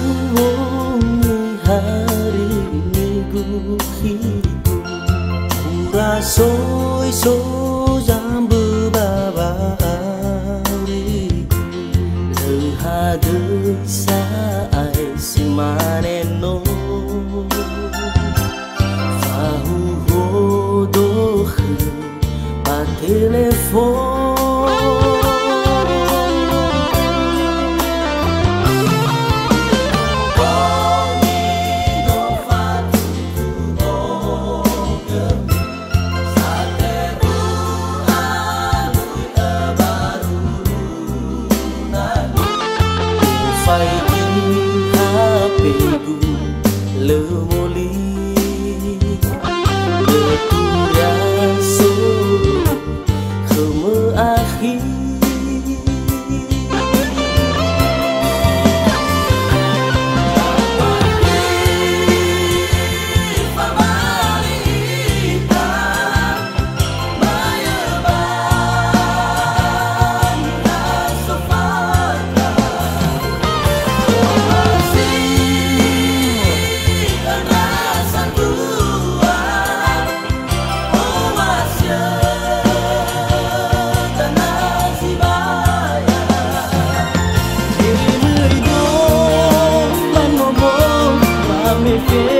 Kulengungi hari minggu hidup Pura soi so jambu baba ariku Lehadu saai simaneno Fahu hodoh pa telefon hatiku lemuli. Berkurang Okay.